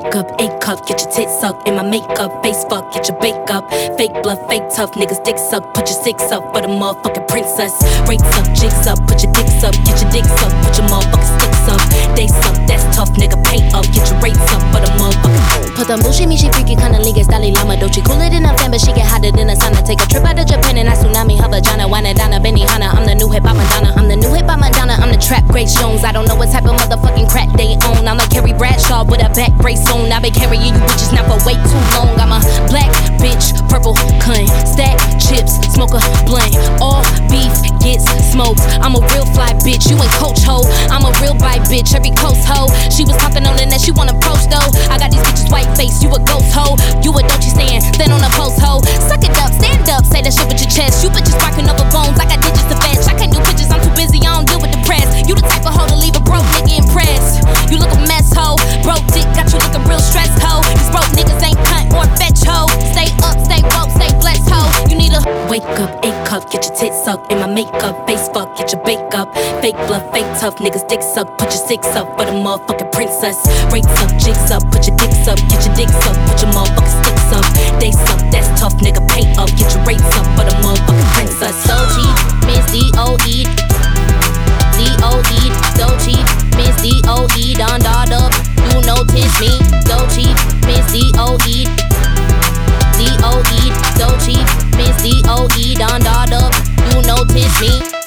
cup, get your tits up in my makeup. Face fuck, get your bake up. Fake bluff, fake tough, niggas dick suck. Put your six up for the motherfucking princess. Rates up, jigs up, put your dicks up, get your dicks up, put your motherfucking sticks up. They suck, that's tough, nigga. Paint up, get your rates up for the motherfucking. Put the bullshit me, she freaky, kinda league, Dalai Lama, Dolce. Cooler than a fan, but she get hotter than a sauna. Take a trip out to Japan and I tsunami her vagina. Wine it been carrying you bitches now for way too long. I'm a black bitch, purple cunt. Stack chips, smoke a blunt. All beef gets smoked. I'm a real fly bitch. You ain't coach hoe. I'm a real bite bitch. Every coast hoe. She was talking on the net. She wanna approach though. I got these bitches white face. You a makeup. Face fuck, get your bake up. Fake bluff, fake tough, niggas dick suck. Put your six up for the motherfucking princess. Rates up, jigs up, put your dicks up, get your dicks up, put your motherfucking sticks up. They suck,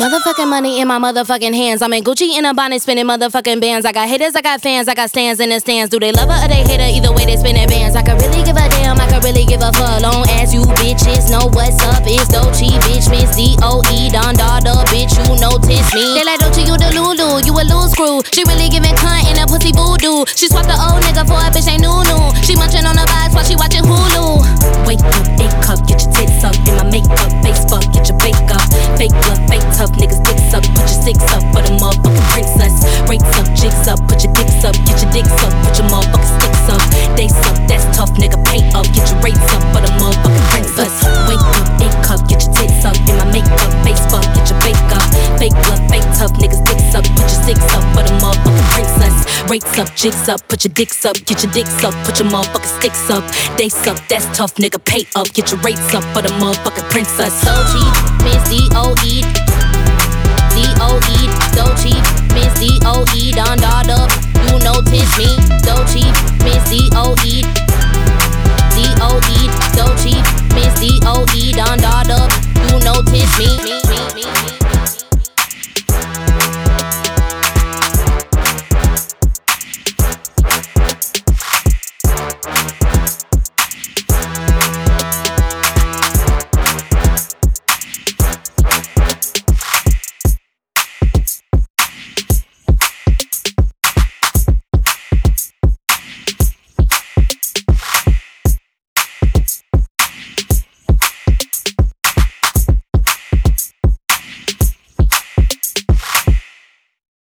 Motherfucking money in my motherfucking hands. I'm in Gucci in a bonnet, spinning motherfucking bands. I got haters, I got fans, I got stands in the stands. Do they love her or they hate her? Either way, they spinning bands. I could really give a damn, I could really give a fuck. Long as you bitches know what's up. It's Dolce, bitch, Miss D O E, Don Dada, bitch, you notice me. They like Dolce, you the Lulu, you a loose screw. She really giving cunt in a pussy voodoo. She swapped the old nigga for a bitch ain't new new. She munching on the vibes while she watching Hulu. Wake up, eight cup, get your tits up in my makeup. Face get your six up for the motherfucking princess. Rates up, jigs up, put your dicks up, get your dicks up, put your motherfucking sticks up. They suck, that's tough, nigga. Paint up, get your rates up for the motherfucking princess. Wake up, eight cup, get your tits up in my makeup. Face fuck, get your bake up. Fake bluff, fake tough, niggas dicks up, put your six up for the motherfucking princess. Rates up, jigs up, put your dicks up, get your dicks up, put your motherfucking sticks up. They suck, that's tough, nigga. Pay up, get your rates up for the motherfucking princess. So cheap, Miss D O E. me, Dolce, me, C O E.